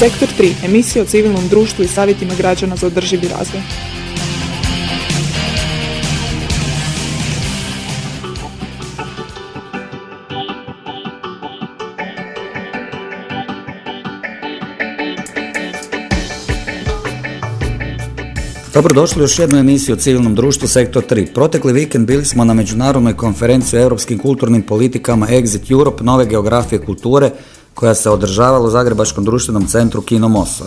Sektor 3. Emisija o civilnom društvu i savjetima građana za održivi razvoj. Dobrodošli u još jednu emisiju o civilnom društvu Sektor 3. Protekli vikend bili smo na međunarodnoj konferenciji o europskim kulturnim politikama Exit Europe nove geografije kulture koja se održavala u Zagrebačkom društvenom centru Kino Mosor.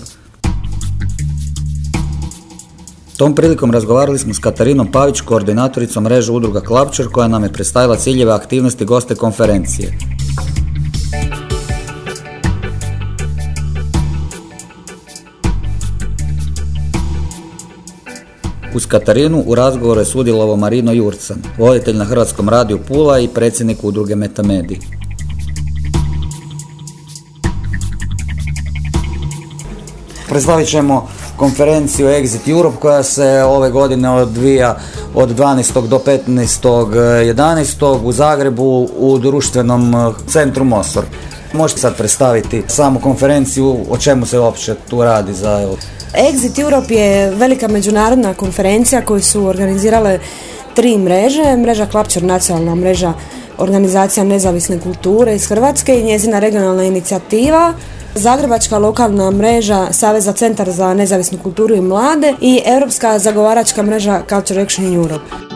Tom prilikom razgovarali smo s Katarinom Pavić, koordinatoricom mreže udruga Klapčer, koja nam je predstavila ciljeve aktivnosti goste konferencije. Uz Katarinu u razgovoru je sudjelovao Marino Jurcan, voditelj na Hrvatskom radiju Pula i predsjednik udruge Metamedi. Predstavit ćemo konferenciju Exit Europe koja se ove godine odvija od 12. do 15.11. u Zagrebu u društvenom centru Mosor. Možete sad predstaviti samu konferenciju, o čemu se uopće tu radi za Exit Europe je velika međunarodna konferencija koju su organizirale tri mreže. Mreža Klapčar, nacionalna mreža organizacija nezavisne kulture iz Hrvatske i njezina regionalna inicijativa. Zagrebačka lokalna mreža Saveza centar za nezavisnu kulturu i mlade i Europska zagovaračka mreža Culture Action Europe.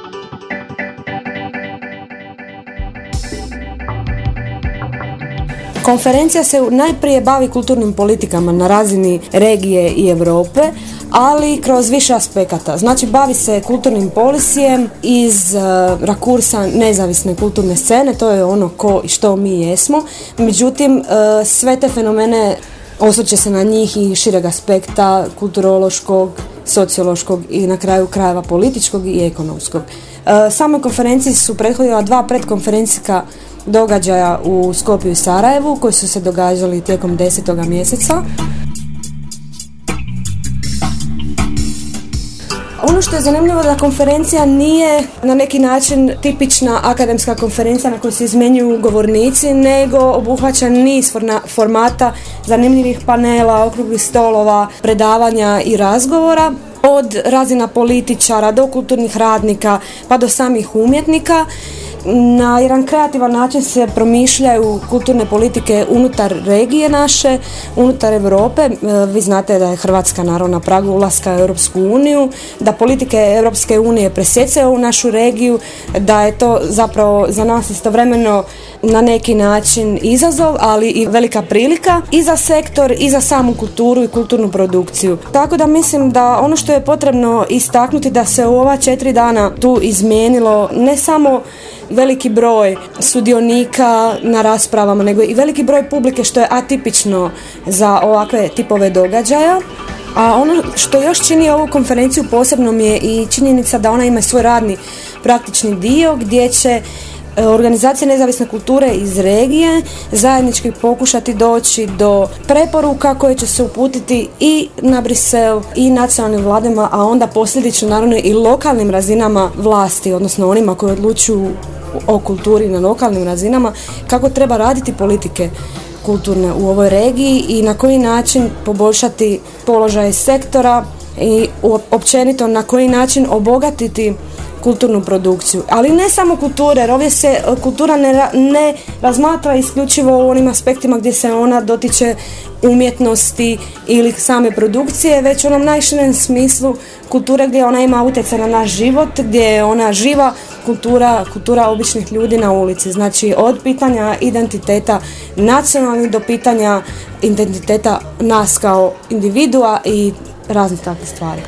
Konferencija se najprije bavi kulturnim politikama na razini regije i Europe, ali kroz više aspekata. Znači bavi se kulturnim polisijem iz uh, rakursa nezavisne kulturne scene, to je ono ko i što mi jesmo. Međutim, uh, sve te fenomene osvrće se na njih i šireg aspekta kulturološkog, sociološkog i na kraju krajeva političkog i ekonomskog. Uh, samoj konferenciji su prethodila dva predkonferencijska događaja u Skopju i Sarajevu koji su se događali tijekom desetoga mjeseca. Ono što je zanimljivo da konferencija nije na neki način tipična akademska konferencija na kojoj se izmenjuju govornici, nego obuhvaća niz formata zanimljivih panela, okruglih stolova, predavanja i razgovora od razina političara do kulturnih radnika pa do samih umjetnika na jedan kreativan način se promišljaju kulturne politike unutar regije naše, unutar Europe. E, vi znate da je Hrvatska naravno na pragu ulaska u Europsku uniju, da politike Europske unije presjecaju u našu regiju, da je to zapravo za nas istovremeno na neki način izazov, ali i velika prilika i za sektor i za samu kulturu i kulturnu produkciju. Tako da mislim da ono što je potrebno istaknuti da se u ova četiri dana tu izmijenilo ne samo veliki broj sudionika na raspravama, nego i veliki broj publike što je atipično za ovakve tipove događaja. A ono što još čini ovu konferenciju posebnom je i činjenica da ona ima svoj radni praktični dio gdje će organizacije nezavisne kulture iz regije zajednički pokušati doći do preporuka koje će se uputiti i na Brisel i nacionalnim vladama, a onda posljedično naravno i lokalnim razinama vlasti, odnosno onima koji odlučuju o kulturi na lokalnim razinama, kako treba raditi politike kulturne u ovoj regiji i na koji način poboljšati položaj sektora i općenito na koji način obogatiti kulturnu produkciju. Ali ne samo kulture, jer ovdje se e, kultura ne, ne razmatra isključivo u onim aspektima gdje se ona dotiče umjetnosti ili same produkcije, već u onom najširem smislu kulture gdje ona ima utjecaj na naš život, gdje je ona živa kultura, kultura običnih ljudi na ulici. Znači od pitanja identiteta nacionalnih do pitanja identiteta nas kao individua i raznih takvih stvari.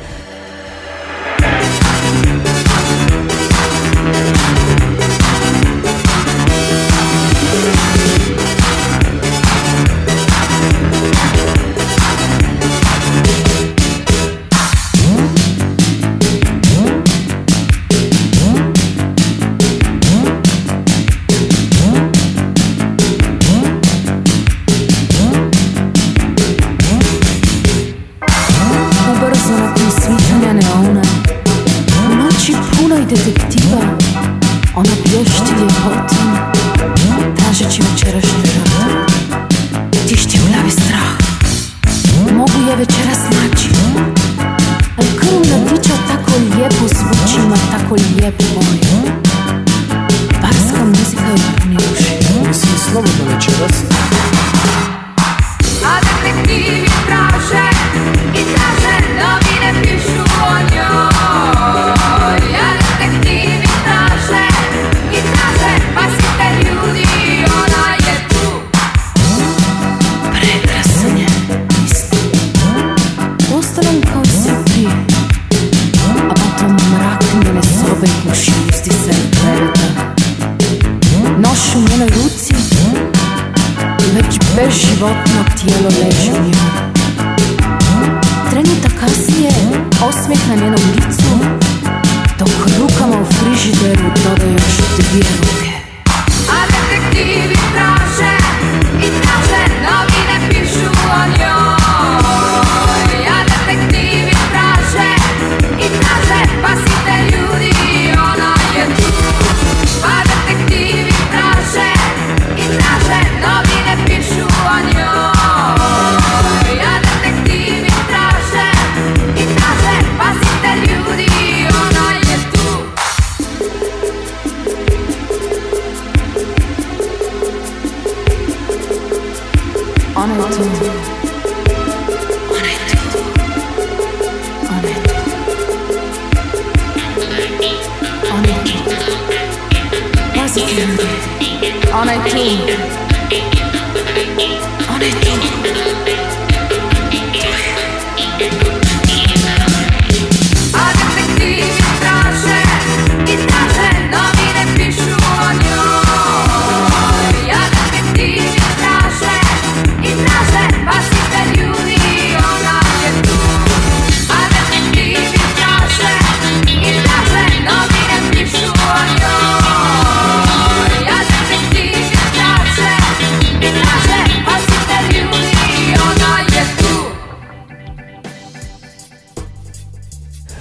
Tijelo leži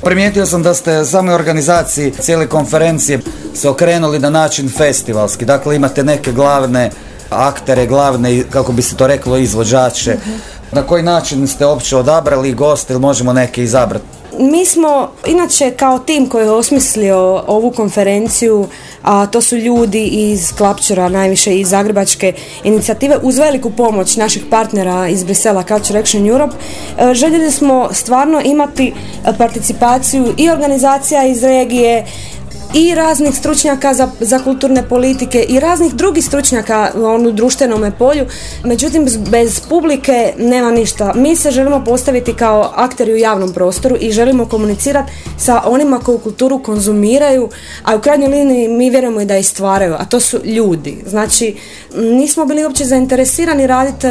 Primijetio sam da ste samoj organizaciji cijele konferencije se okrenuli na način festivalski. Dakle, imate neke glavne aktere, glavne, kako bi se to reklo, izvođače. Na koji način ste uopće odabrali goste ili možemo neke izabrati? Mi smo, inače, kao tim koji je osmislio ovu konferenciju, a to su ljudi iz Klapčura, najviše iz Zagrebačke inicijative, uz veliku pomoć naših partnera iz Brisela Culture Action Europe, e, željeli smo stvarno imati participaciju i organizacija iz regije, i raznih stručnjaka za, za kulturne politike i raznih drugih stručnjaka u onu društvenome polju. Međutim, bez- publike nema ništa. Mi se želimo postaviti kao akteri u javnom prostoru i želimo komunicirati sa onima koji kulturu konzumiraju, a u krajnjoj liniji mi vjerujemo i da i stvaraju, a to su ljudi. Znači, nismo bili uopće zainteresirani raditi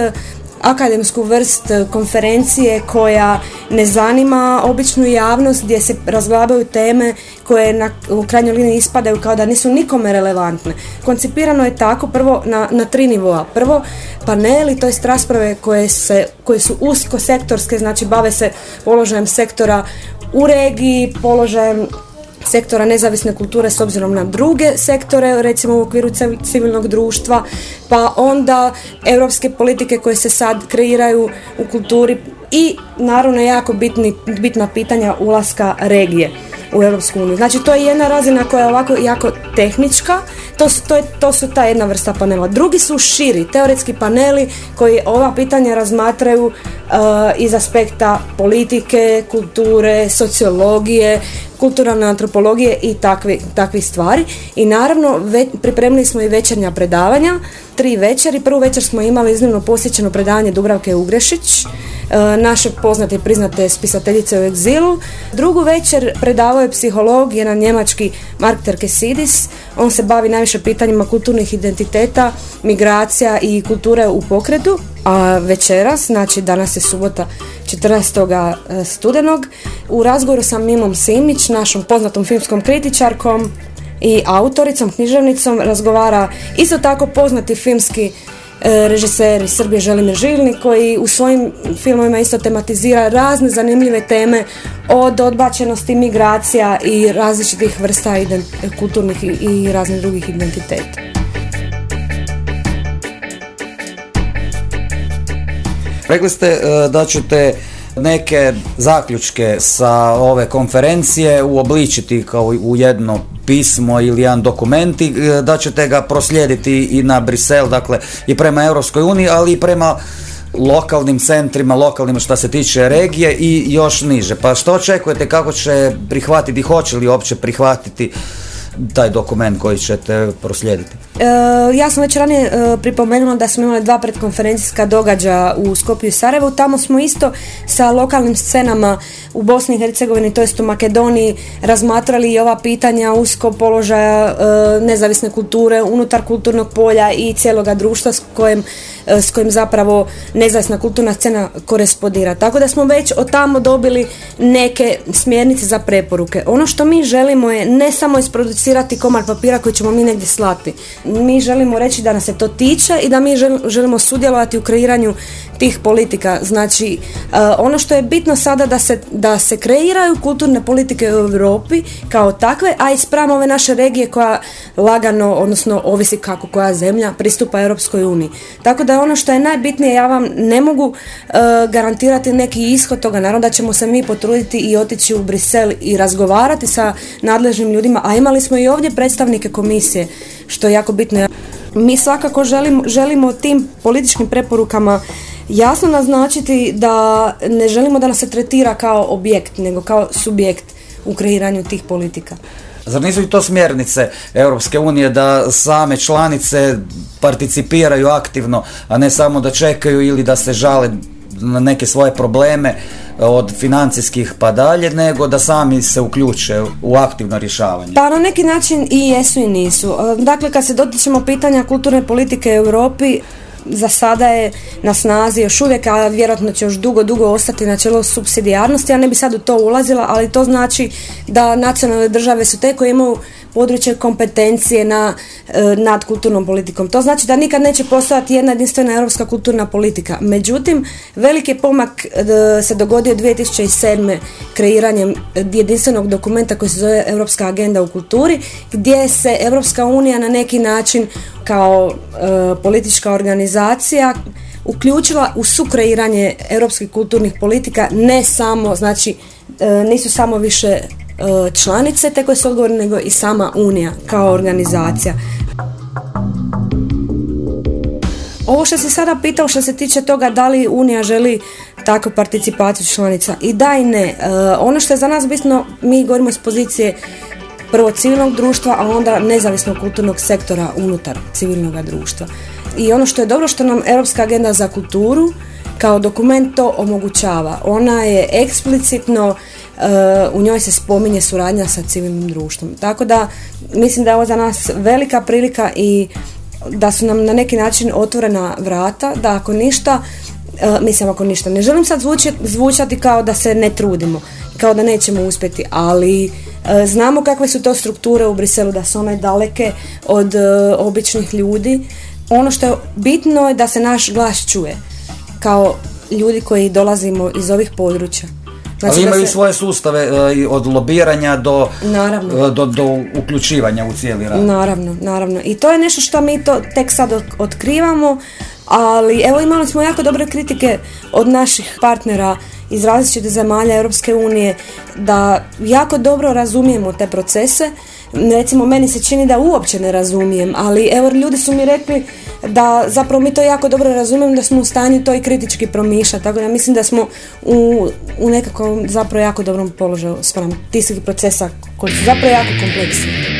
akademsku vrst e, konferencije koja ne zanima običnu javnost gdje se razglabaju teme koje na, u krajnjoj liniji ispadaju kao da nisu nikome relevantne. Koncipirano je tako prvo na, na tri nivoa. Prvo paneli, to jest rasprave koje, se, koje su usko sektorske, znači bave se položajem sektora u regiji, položajem sektora nezavisne kulture s obzirom na druge sektore, recimo u okviru civ- civilnog društva, pa onda europske politike koje se sad kreiraju u kulturi i naravno jako bitni, bitna pitanja ulaska regije u Europsku uniju. Znači to je jedna razina koja je ovako jako tehnička, to su, to, je, to su ta jedna vrsta panela. Drugi su širi, teoretski paneli koji ova pitanja razmatraju uh, iz aspekta politike, kulture, sociologije, kulturalne antropologije i takvi, takvih stvari. I naravno ve- pripremili smo i večernja predavanja, tri večeri. Prvu večer smo imali iznimno posjećeno predavanje Dubravke Ugrešić, e, naše poznate i priznate spisateljice u egzilu. Drugu večer predavao je psiholog, jedan njemački Mark Terkesidis. On se bavi najviše pitanjima kulturnih identiteta, migracija i kulture u pokretu. A večeras, znači danas je subota 14. studenog, u razgovoru sa Mimom Simić, našom poznatom filmskom kritičarkom i autoricom, književnicom, razgovara isto tako poznati filmski e, režiser iz Srbije Želimir Žilnik koji u svojim filmovima isto tematizira razne zanimljive teme od odbačenosti migracija i različitih vrsta kulturnih i raznih drugih identiteta. Rekli ste e, da ćete neke zaključke sa ove konferencije uobličiti kao u jedno pismo ili jedan dokument i e, da ćete ga proslijediti i na Brisel, dakle i prema Europskoj uniji, ali i prema lokalnim centrima, lokalnim što se tiče regije i još niže. Pa što očekujete, kako će prihvatiti, hoće li uopće prihvatiti taj dokument koji ćete proslijediti? E, ja sam već ranije e, pripomenula da smo imali dva predkonferencijska događaja u Skopju i Sarajevu. Tamo smo isto sa lokalnim scenama u Bosni i Hercegovini, to jest u Makedoniji, razmatrali i ova pitanja usko položaja e, nezavisne kulture unutar kulturnog polja i cijeloga društva s kojim, e, s kojim zapravo nezavisna kulturna scena korespondira. Tako da smo već od tamo dobili neke smjernice za preporuke. Ono što mi želimo je ne samo isproducirati komad papira koji ćemo mi negdje slati. Mi želimo reći da nas se to tiče i da mi žel- želimo sudjelovati u kreiranju tih politika. Znači, e, ono što je bitno sada da se, da se kreiraju kulturne politike u Europi kao takve, a i spram ove naše regije koja lagano, odnosno ovisi kako koja zemlja, pristupa Europskoj uniji. Tako da ono što je najbitnije, ja vam ne mogu e, garantirati neki ishod toga. Naravno da ćemo se mi potruditi i otići u Brisel i razgovarati sa nadležnim ljudima, a imali smo i ovdje predstavnike komisije, što je jako bitno. Mi svakako želimo, želimo tim političkim preporukama jasno naznačiti da ne želimo da nas se tretira kao objekt, nego kao subjekt u kreiranju tih politika. Zar nisu i to smjernice Europske unije da same članice participiraju aktivno, a ne samo da čekaju ili da se žale na neke svoje probleme od financijskih pa dalje, nego da sami se uključe u aktivno rješavanje? Pa na neki način i jesu i nisu. E, Dakle, kad se dotičemo pitanja kulturne politike u Europi, za sada je na snazi još uvijek, a vjerojatno će još dugo, dugo ostati načelo subsidijarnosti. Ja ne bi sad u to ulazila, ali to znači da nacionalne države su te koje imaju područje kompetencije na, e, nad kulturnom politikom. To znači da nikad neće postojati jedna jedinstvena europska kulturna politika. Međutim, veliki pomak e, se dogodio 2007. kreiranjem jedinstvenog dokumenta koji se zove Europska agenda u kulturi, gdje se Europska unija na neki način kao e, politička organizacija uključila u sukreiranje europskih kulturnih politika ne samo, znači e, nisu samo više članice te koje su odgovorne, nego i sama Unija kao organizacija. Ovo što se sada pitao što se tiče toga da li Unija želi takvu participaciju članica i da i ne. E, ono što je za nas bitno, mi govorimo iz pozicije prvo civilnog društva, a onda nezavisnog kulturnog sektora unutar civilnog društva. I ono što je dobro što nam Europska agenda za kulturu kao dokument to omogućava. Ona je eksplicitno e, u njoj se spominje suradnja sa civilnim društvom. Tako da mislim da je ovo za nas velika prilika i da su nam na neki način otvorena vrata, da ako ništa, e, mislim ako ništa, ne želim sad zvuči, zvučati kao da se ne trudimo, kao da nećemo uspjeti, ali e, znamo kakve su to strukture u Briselu, da su one daleke od običnih ljudi. Ono što je bitno je da se naš glas čuje, kao ljudi koji dolazimo iz ovih područja. Ali da imaju se- svoje sustave e, od lobiranja do, Naravno. e, do, do uključivanja u cijeli rad. Naravno, naravno. I to je nešto što mi to tek sad ot- otkrivamo, ali evo imali smo jako dobre kritike od naših partnera iz različitih zemalja Europske unije da jako dobro razumijemo te procese. Recimo, meni se čini da uopće ne razumijem, ali evo ljudi su mi rekli da zapravo mi to jako dobro razumijemo, da smo u stanju to i kritički promišljati, tako da mislim da smo u, u nekakvom zapravo jako dobrom položaju spram tih procesa koji su zapravo jako kompleksni.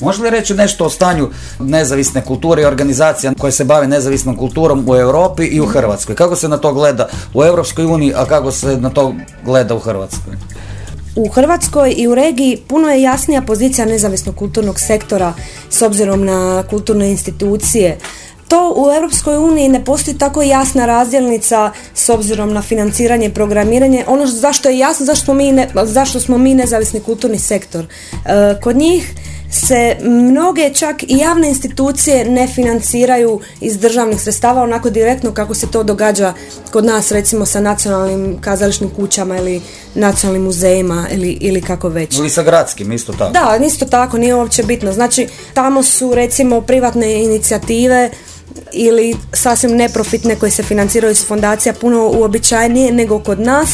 Može li reći nešto o stanju nezavisne kulture i organizacija koje se bave nezavisnom kulturom u Europi i u Hrvatskoj? Kako se na to gleda u Europskoj uniji, a kako se na to gleda u Hrvatskoj? U Hrvatskoj i u regiji puno je jasnija pozicija nezavisnog kulturnog sektora s obzirom na kulturne institucije. To u Europskoj uniji ne postoji tako jasna razdjelnica s obzirom na financiranje i programiranje. Ono zašto je jasno, zašto smo mi, ne- zašto smo mi nezavisni kulturni sektor. E, kod njih se mnoge čak i javne institucije ne financiraju iz državnih sredstava onako direktno kako se to događa kod nas recimo sa nacionalnim kazališnim kućama ili nacionalnim muzejima ili, ili kako već. Ili sa gradskim, isto tako. Da, isto tako, nije uopće bitno. Znači, tamo su recimo privatne inicijative ili sasvim neprofitne koje se financiraju iz fondacija puno uobičajenije nego kod nas,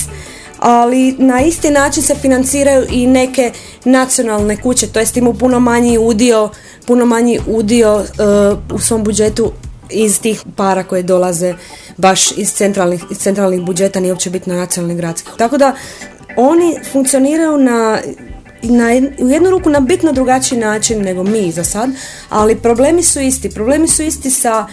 ali na isti način se financiraju i neke nacionalne kuće, to jest imaju puno manji udio, puno manji udio e, u svom budžetu iz tih para koje dolaze baš iz centralnih, iz centralnih budžeta, nije uopće bitno nacionalnih gradskih. Tako da oni funkcioniraju na na, u jednu ruku na bitno drugačiji način nego mi za sad, ali problemi su isti. Problemi su isti sa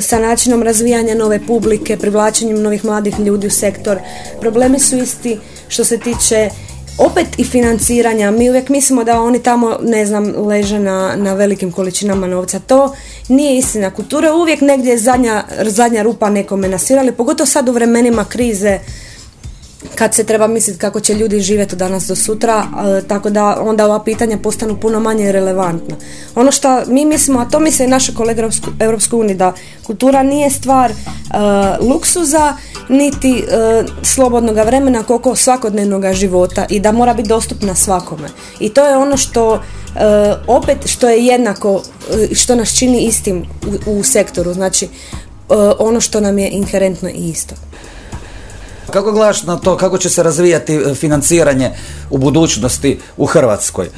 sa načinom razvijanja nove publike, privlačenjem novih mladih ljudi u sektor. Problemi su isti što se tiče opet i financiranja. Mi uvijek mislimo da oni tamo, ne znam, leže na, na velikim količinama novca. To nije istina. Kultura je uvijek negdje zadnja, zadnja rupa nekome nasirali, pogotovo sad u vremenima krize kad se treba misliti kako će ljudi živjeti danas do sutra, a, tako da onda ova pitanja postanu puno manje relevantna. Ono što mi mislimo, a to misle i naše kolege u Europskoj uniji, da kultura nije stvar a, luksuza, niti a, slobodnog vremena koliko svakodnevnog života i da mora biti dostupna svakome. I to je ono što a, opet što je jednako, e, što nas čini istim u, u sektoru, znači e, ono što nam je inherentno i isto. Kako gledaš na to, kako će se razvijati e, financiranje u budućnosti u Hrvatskoj?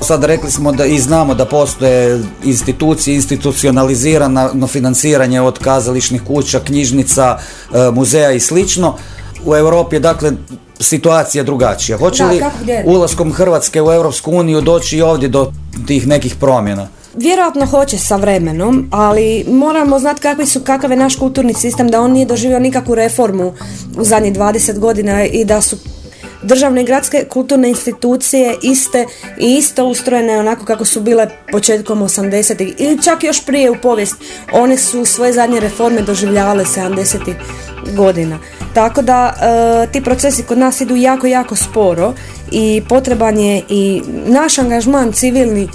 Sad rekli smo da i znamo da postoje institucije, institucionalizirano financiranje od kazališnih kuća, knjižnica, e, muzeja i slično. U Europi je dakle situacija drugačija. Hoće li ulaskom Hrvatske u Europsku uniju doći i ovdje do tih nekih promjena? Vjerojatno hoće sa vremenom, ali moramo znati kakvi su, kakav je naš kulturni sistem, da on nije doživio nikakvu reformu u zadnjih 20 godina i da su državne i gradske kulturne institucije iste i isto ustrojene onako kako su bile početkom 80-ih ili čak još prije u povijest. One su svoje zadnje reforme doživljavale 70-ih godina. Tako da e, ti procesi kod nas idu jako, jako sporo i potreban je i naš angažman civilni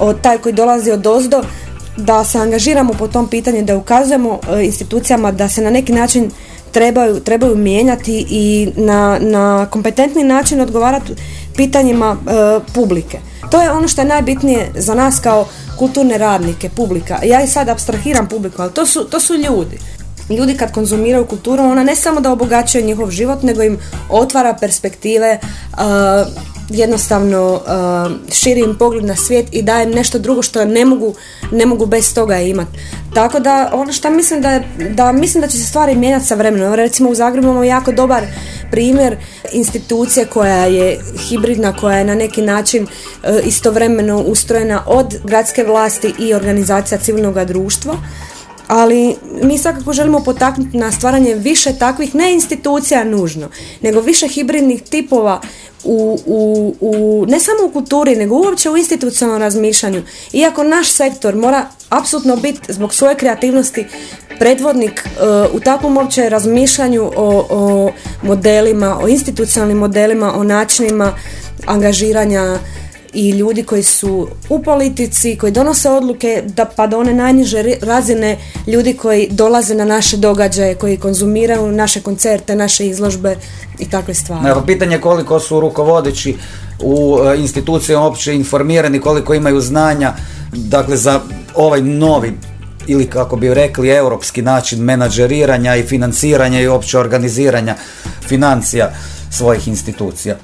od taj koji dolazi od ozdo da se angažiramo po tom pitanju, da ukazujemo e, institucijama da se na neki način trebaju, trebaju mijenjati i na, na kompetentni način odgovarati pitanjima e, publike. To je ono što je najbitnije za nas kao kulturne radnike, publika. Ja i sad abstrahiram publiku, ali to su, to su ljudi. Ljudi kad konzumiraju kulturu, ona ne samo da obogaćuje njihov život, nego im otvara perspektive, uh, jednostavno uh, širi im pogled na svijet i daje im nešto drugo što ne mogu, ne mogu bez toga imati. Tako da ono što mislim da, da mislim da će se stvari mijenjati sa vremenom. Recimo u Zagrebu imamo jako dobar primjer institucije koja je hibridna, koja je na neki način uh, istovremeno ustrojena od gradske vlasti i organizacija civilnog društva ali mi svakako želimo potaknuti na stvaranje više takvih, ne institucija nužno, nego više hibridnih tipova u, u, u, ne samo u kulturi, nego uopće u institucionalnom razmišljanju. Iako naš sektor mora apsolutno biti zbog svoje kreativnosti predvodnik e, u takvom uopće razmišljanju o, o modelima, o institucionalnim modelima, o načinima angažiranja i ljudi koji su u politici, koji donose odluke, da pa do one najniže razine ljudi koji dolaze na naše događaje, koji konzumiraju naše koncerte, naše izložbe i takve stvari. Evo, pitanje je koliko su rukovodeći u e, institucijama uopće informirani, koliko imaju znanja, dakle, za ovaj novi ili kako bi rekli europski način menadžeriranja i financiranja i uopće organiziranja financija svojih institucija.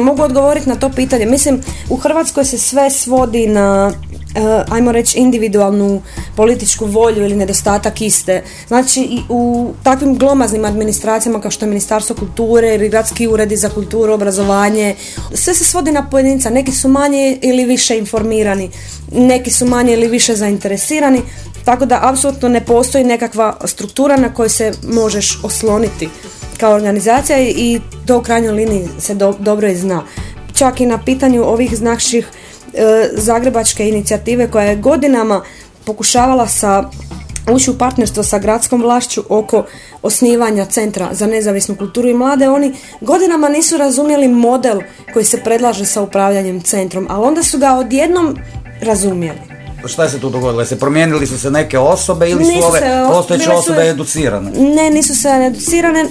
Mogu odgovoriti na to pitanje. Mislim, u Hrvatskoj se sve svodi na e, ajmo reći individualnu političku volju ili nedostatak iste. Znači i u takvim glomaznim administracijama kao što je Ministarstvo kulture ili gradski uredi za kulturu, obrazovanje, sve se svodi na pojedinca. Neki su manje ili više informirani, neki su manje ili više zainteresirani, tako da apsolutno ne postoji nekakva struktura na kojoj se možeš osloniti kao organizacija i- to u krajnjoj liniji se do- dobro i zna. Čak i na pitanju ovih naših e, zagrebačke inicijative koja je godinama pokušavala sa ući u partnerstvo sa gradskom vlašću oko osnivanja centra za nezavisnu kulturu i mlade, oni godinama nisu razumjeli model koji se predlaže sa upravljanjem centrom, ali onda su ga odjednom razumjeli. Šta je se tu dogodilo? Se promijenili su se neke osobe ili su Nisu ove se, postojeće bile su- osobe educirane? Ne, nisu se educirane.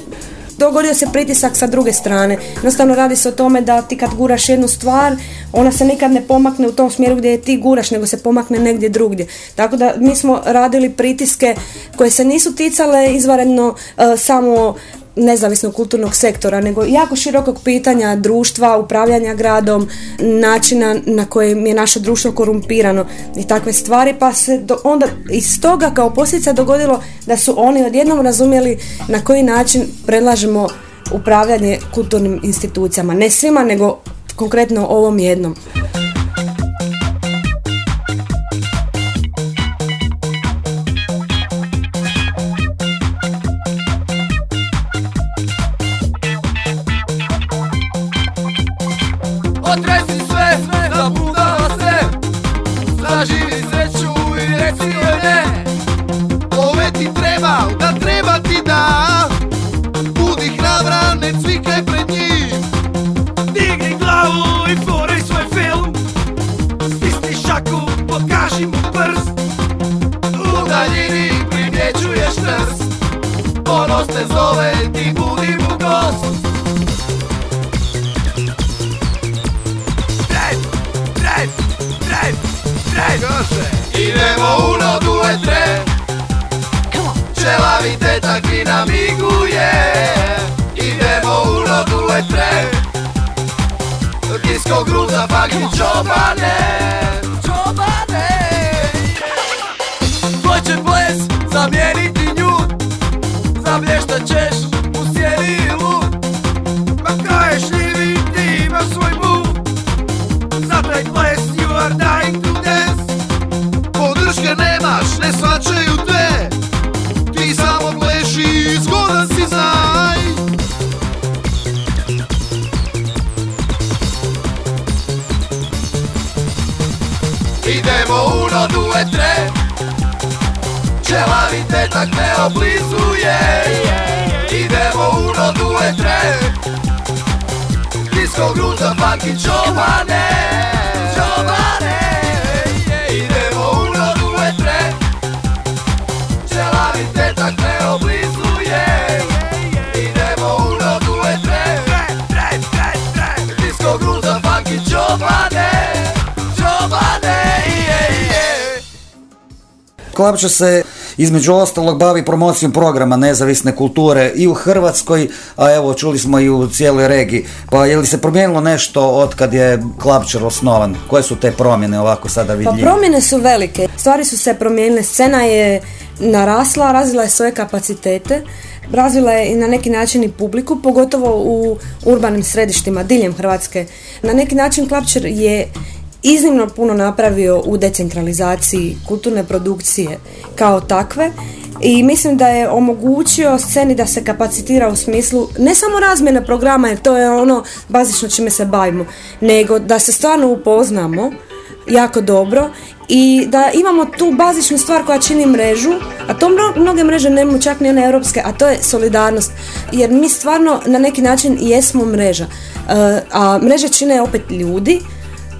Dogodio se pritisak sa druge strane. Jednostavno radi se o tome da ti kad guraš jednu stvar, ona se nikad ne pomakne u tom smjeru gdje je ti guraš, nego se pomakne negdje drugdje. Tako da mi smo radili pritiske koje se nisu ticale izvanredno e, samo nezavisnog kulturnog sektora, nego jako širokog pitanja društva, upravljanja gradom, načina na kojem je naše društvo korumpirano i takve stvari, pa se do- onda iz toga kao posljedica dogodilo da su oni odjednom razumjeli na koji način predlažemo upravljanje kulturnim institucijama. Ne svima, nego konkretno ovom jednom. Disko gruza pagi čobane. Čobane. Tvoj će ples zamijeniti nju Zablještat ćeš Tetak me oblizuje. Idemo u nodu etre Disko gruza funky čobane. Čobane. Idemo u nodu etre Čelavi tetak me oblizuje. Idemo u nodu etre Disko gruza funky čobane. Čobane Klapča se između ostalog bavi promocijom programa nezavisne kulture i u Hrvatskoj, a evo čuli smo i u cijeloj regiji. Pa je li se promijenilo nešto od kad je Klapčar osnovan? Koje su te promjene ovako sada Pa vidljive? promjene su velike. Stvari su se promijenile. Scena je narasla, razvila je svoje kapacitete, razvila je i na neki način i publiku, pogotovo u urbanim središtima diljem Hrvatske. Na neki način Klapčer je iznimno puno napravio u decentralizaciji kulturne produkcije kao takve i mislim da je omogućio sceni da se kapacitira u smislu ne samo razmjene programa jer to je ono bazično čime se bavimo, nego da se stvarno upoznamo jako dobro i da imamo tu bazičnu stvar koja čini mrežu, a to mno- mnoge mreže nemaju čak ni one europske, a to je solidarnost. Jer mi stvarno na neki način jesmo mreža. E, a mreže čine opet ljudi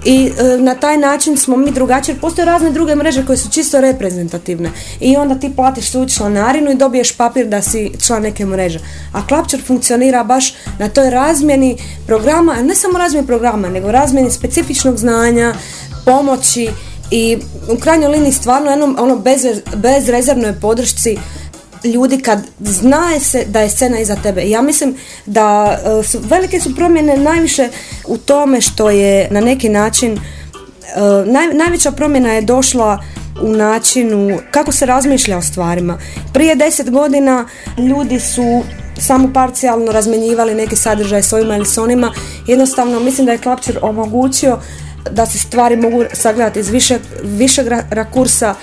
i e, na taj način smo mi drugačiji, postoje razne druge mreže koje su čisto reprezentativne i onda ti platiš svoju članarinu i dobiješ papir da si član neke mreže. A Klapčar funkcionira baš na toj razmjeni programa, ne samo razmjeni programa, nego razmjeni specifičnog znanja, pomoći i u krajnjoj liniji stvarno jednom ono bez, bezrezervnoj podršci ljudi kad znaje se da je scena iza tebe. Ja mislim da e, su, velike su promjene najviše u tome što je na neki način naj- najveća promjena je došla u načinu kako se razmišlja o stvarima. Prije deset godina ljudi su samo parcijalno razmenjivali neke sadržaje s ovima ili s onima. Jednostavno mislim da je Klapčer omogućio da se stvari mogu sagledati iz više, višeg ra- rakursa.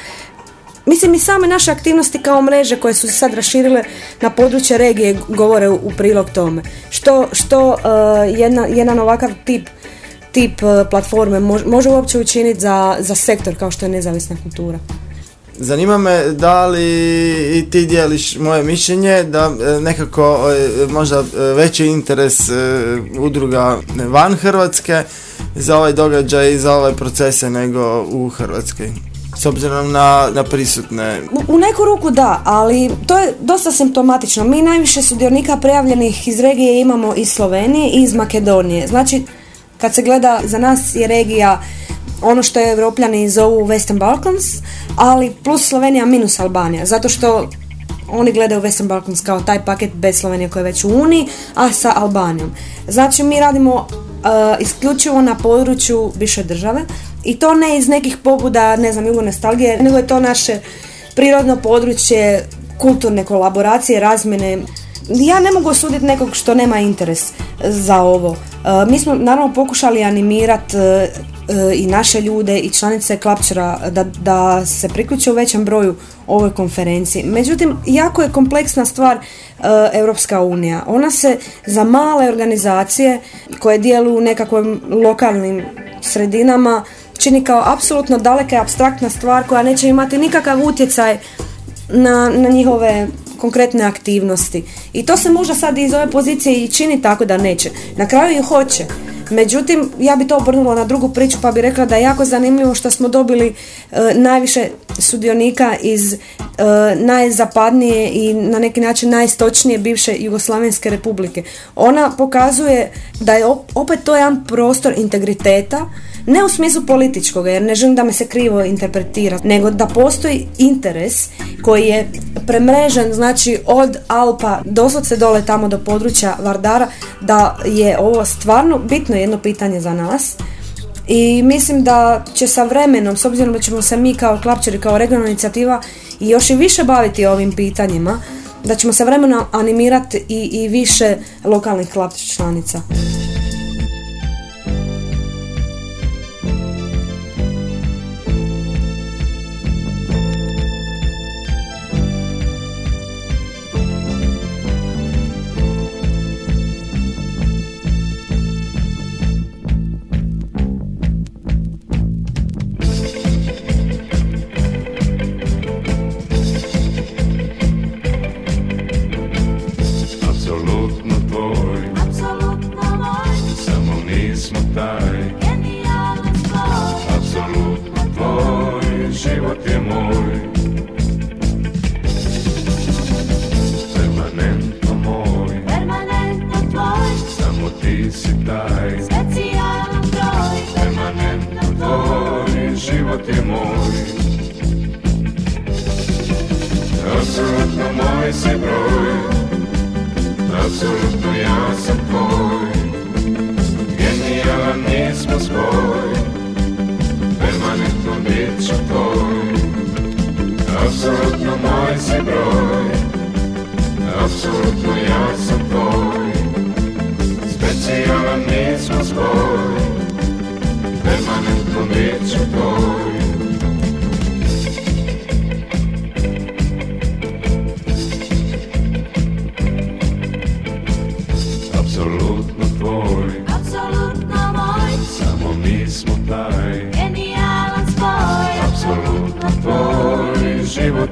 Mislim i same naše aktivnosti kao mreže koje su se sad raširile na područje regije govore u, prilog tome. Što, što uh, jedna, jedan ovakav tip tip uh, platforme mož- može uopće učiniti za, za sektor kao što je nezavisna kultura. Zanima me da li i ti dijeliš moje mišljenje da e, nekako e, možda veći interes udruga van Hrvatske za ovaj događaj i za ove procese nego u Hrvatskoj. S obzirom na, na prisutne U, u neku ruku da, ali to je dosta simptomatično. Mi najviše sudionika prijavljenih iz regije imamo iz Slovenije i iz Makedonije. Znači, kad se gleda, za nas je regija ono što je Evropljani zovu Western Balkans, ali plus Slovenija minus Albanija, zato što oni gledaju Western Balkans kao taj paket bez Slovenije koja je već u Uniji, a sa Albanijom. Znači mi radimo isključivo na području više države i to ne iz nekih pobuda, ne znam, jugo nostalgije, nego je to naše prirodno područje kulturne kolaboracije, razmjene. Ja ne mogu osuditi nekog što nema interes za ovo. E, mi smo naravno pokušali animirati i naše ljude i članice Klapčera da, da se priključe u većem broju ovoj konferenciji. Međutim, jako je kompleksna stvar e, Europska unija. Ona se za male organizacije koje djeluju u nekakvim lokalnim sredinama čini kao apsolutno daleka i abstraktna stvar koja neće imati nikakav utjecaj na, na njihove konkretne aktivnosti. I to se možda sad iz ove pozicije i čini tako da neće. Na kraju i hoće. Međutim, ja bi to obrnula na drugu priču pa bi rekla da je jako zanimljivo što smo dobili e, najviše sudionika iz e, najzapadnije i na neki način najistočnije bivše Jugoslavenske republike. Ona pokazuje da je op- opet to jedan prostor integriteta, ne u smislu političkog, jer ne želim da me se krivo interpretira, nego da postoji interes koji je premrežen, znači od Alpa doslovce dole tamo do područja Vardara, da je ovo stvarno bitno jedno pitanje za nas. I mislim da će sa vremenom, s obzirom da ćemo se mi kao klapčeri, kao regionalna inicijativa i još i više baviti ovim pitanjima, da ćemo sa vremenom animirati i, i više lokalnih klapčić članica. Je moj. Apsolutno moj si broj Apsolutno ja sam tvoj. Genijalan nismo spoj Permanentno bit ću tvoj. Apsolutno moj si broj Apsolutno ja sam tvoj. Specijalan nismo spoj Permanentno bit ću tvoj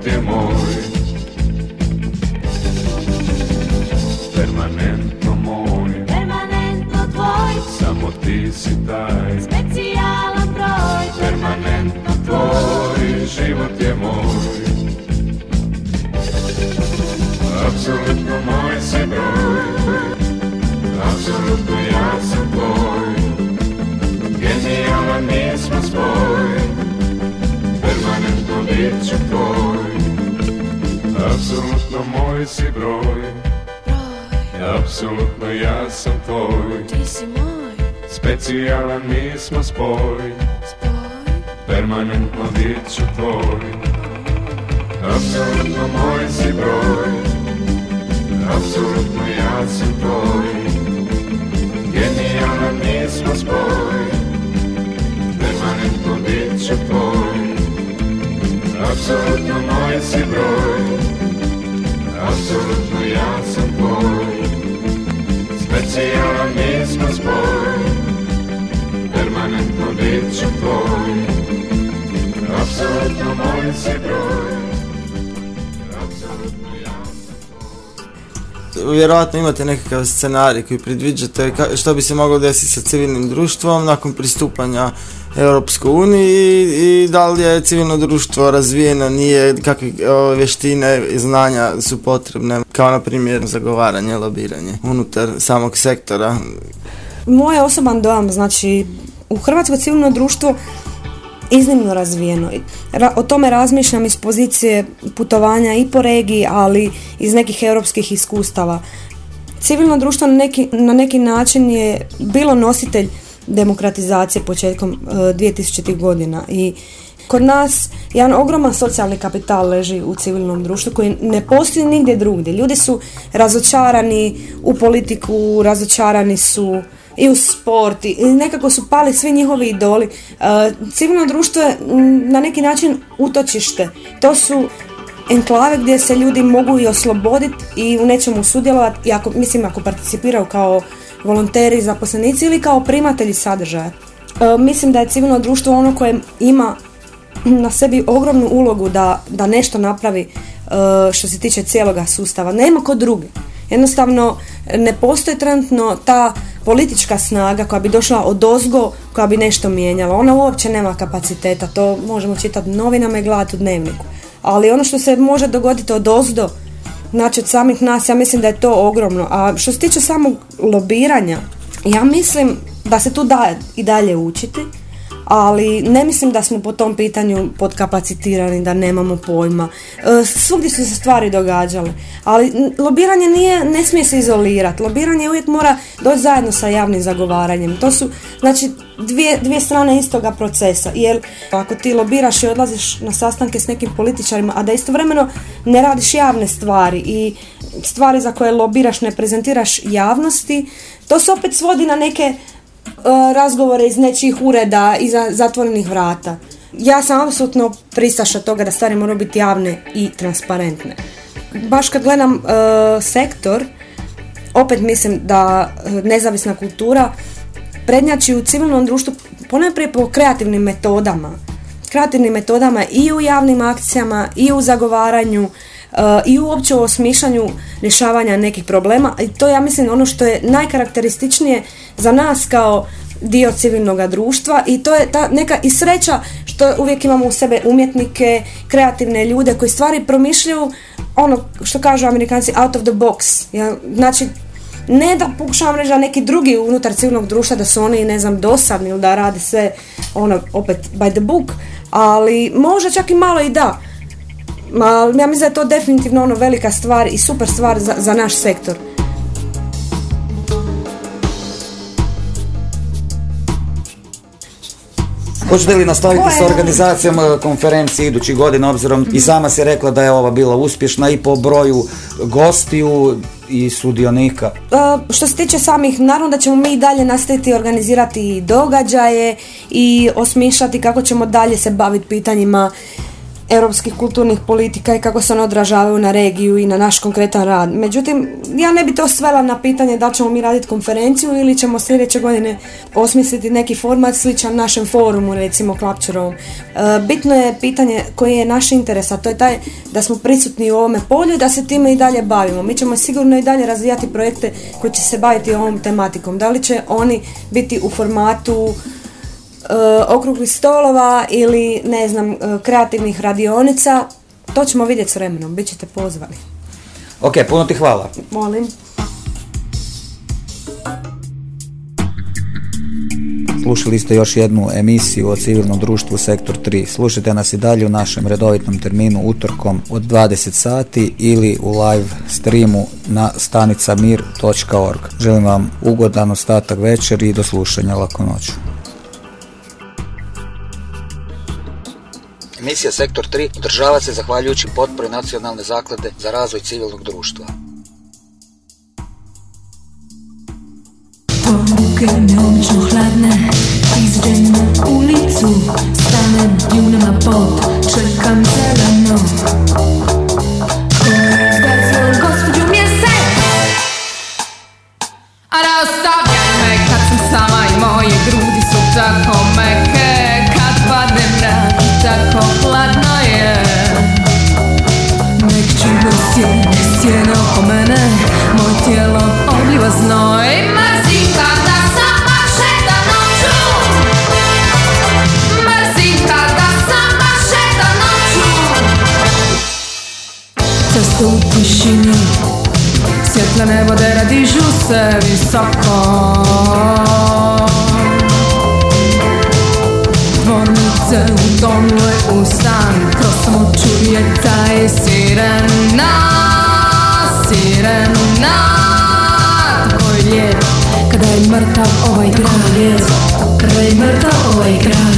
tvoj, moj si broj. Apsolutno ja sam tvoj. Ti si moj, Specijalan mi smo spoj. Spoj, Permanentno bit ću tvoj. Apsolutno moj si broj. Apsolutno ja sam tvoj. Genijalan nismo spoj. Permanentno bit ću tvoj. Apsolutno moj si broj Apsolutno ja sam tvoj. Specijalan nismo spoj. Permanentno bit ću tvoj. Apsolutno moj si broj. Vjerojatno imate nekakav scenarij koji predviđate što bi se moglo desiti sa civilnim društvom nakon pristupanja Europskoj uniji i, i da li je civilno društvo razvijeno, nije, kakve vještine i znanja su potrebne, kao na primjer zagovaranje, lobiranje unutar samog sektora. Moj osoban dojam, znači u Hrvatsko civilno društvo iznimno razvijeno. Ra- o tome razmišljam iz pozicije putovanja i po regiji, ali iz nekih europskih iskustava. Civilno društvo na neki, na neki način je bilo nositelj demokratizacije početkom e, 2000. godina i kod nas jedan ogroman socijalni kapital leži u civilnom društvu koji ne postoji nigdje drugdje. Ljudi su razočarani u politiku, razočarani su i u sport i nekako su pali svi njihovi idoli. E, civilno društvo je na neki način utočište. To su enklave gdje se ljudi mogu i osloboditi i u nečemu sudjelovati i ako, mislim ako participiraju kao volonteri, zaposlenici ili kao primatelji sadržaja. E, mislim da je civilno društvo ono koje ima na sebi ogromnu ulogu da, da nešto napravi e, što se tiče cijeloga sustava. Nema kod druge. Jednostavno ne postoji trenutno ta politička snaga koja bi došla od ozgo, koja bi nešto mijenjala. Ona uopće nema kapaciteta, to možemo čitati novinama i gledati u dnevniku. Ali ono što se može dogoditi od ozdo, znači od samih nas, ja mislim da je to ogromno. A što se tiče samog lobiranja, ja mislim da se tu da i dalje učiti, ali ne mislim da smo po tom pitanju podkapacitirani, da nemamo pojma. E, svugdje su se stvari događale, ali lobiranje nije, ne smije se izolirati. Lobiranje uvijek mora doći zajedno sa javnim zagovaranjem. To su, znači, dvije, dvije strane istoga procesa. Jer ako ti lobiraš i odlaziš na sastanke s nekim političarima, a da istovremeno ne radiš javne stvari i stvari za koje lobiraš ne prezentiraš javnosti, to se opet svodi na neke razgovore iz nečijih ureda iza zatvorenih vrata. Ja sam apsolutno pristaša toga da stvari moraju biti javne i transparentne. Baš kad gledam e, sektor, opet mislim da e, nezavisna kultura prednjači u civilnom društvu ponajprije po kreativnim metodama. Kreativnim metodama i u javnim akcijama, i u zagovaranju, e, i uopće u osmišljanju rješavanja nekih problema. I to ja mislim ono što je najkarakterističnije za nas kao dio civilnog društva i to je ta neka i sreća što uvijek imamo u sebe umjetnike, kreativne ljude koji stvari promišljaju ono što kažu amerikanci out of the box. Ja, znači ne da pokušavam reći da neki drugi unutar civilnog društva da su oni ne znam dosadni ili da rade sve ono opet by the book, ali možda čak i malo i da. Ma, ja mislim da je to definitivno ono velika stvar i super stvar za, za naš sektor. Hoćete li nastaviti sa organizacijom e, konferencije idućih godina, obzirom i sama si rekla da je ova bila uspješna i po broju gostiju i sudionika? E, što se tiče samih, naravno da ćemo mi i dalje nastaviti organizirati događaje i osmišljati kako ćemo dalje se baviti pitanjima europskih kulturnih politika i kako se one odražavaju na regiju i na naš konkretan rad. Međutim, ja ne bi to svela na pitanje da ćemo mi raditi konferenciju ili ćemo sljedeće godine osmisliti neki format sličan našem forumu, recimo Klapčerovom. E, bitno je pitanje koji je naš interes, a to je taj da smo prisutni u ovome polju i da se time i dalje bavimo. Mi ćemo sigurno i dalje razvijati projekte koji će se baviti ovom tematikom. Da li će oni biti u formatu okruglih stolova ili ne znam e, kreativnih radionica to ćemo vidjeti s vremenom, bit ćete pozvani. Ok, puno ti hvala. Molim. Slušali ste još jednu emisiju o civilnom društvu Sektor 3. Slušajte nas i dalje u našem redovitnom terminu utorkom od 20 sati ili u live streamu na stanicamir.org. Želim vam ugodan ostatak večeri i do slušanja. Laku noć. Misija Sektor 3 održava se zahvaljujući potpori Nacionalne zaklade za razvoj civilnog društva. Poruke mi obično hladne Izađem na ulicu Stanem djunama pod Čekam zeleno A rastavljaj me kad sam sama i moje grudi su tako sjene oko mene Moj tijelo obliva znoj ovaj grad je grad